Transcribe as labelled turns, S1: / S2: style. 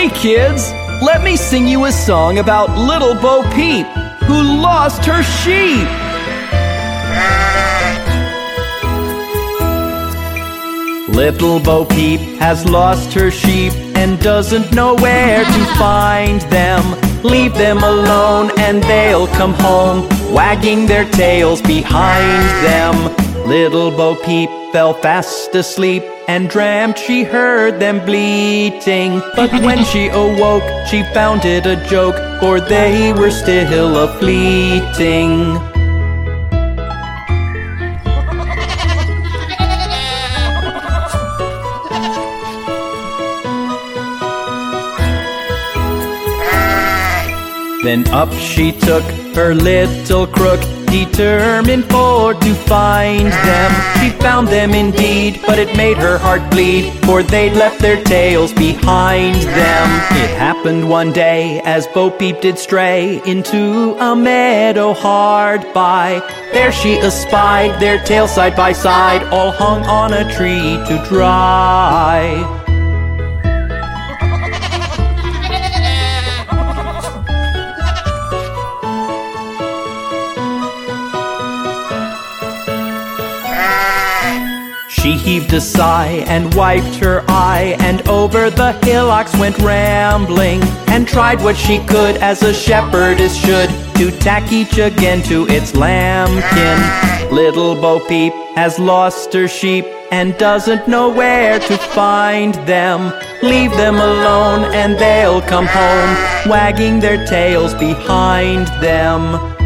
S1: Hey kids, let me sing you a song about little Bo Peep who lost her sheep. Little Bo Peep has lost her sheep and doesn't know where to find them. Leave them alone and they'll come home, wagging their tails behind them. Little Bo Peep fell fast asleep and dreamt she heard them bleating. But when she awoke, she found it a joke, for they were still a fleeting. Then up she took her little crook, determined for to find them. She found them indeed, but it made her heart bleed, for they'd left their tails behind them. It happened one day as Bo Peep did stray into a meadow hard by. There she espied their tails side by side, all hung on a tree to dry. She heaved a sigh and wiped her eye, and over the hillocks went rambling, and tried what she could as a shepherdess should to tack each again to its lambkin. Little Bo Peep has lost her sheep and doesn't know where to find them. Leave them alone and they'll come home, wagging their tails behind them.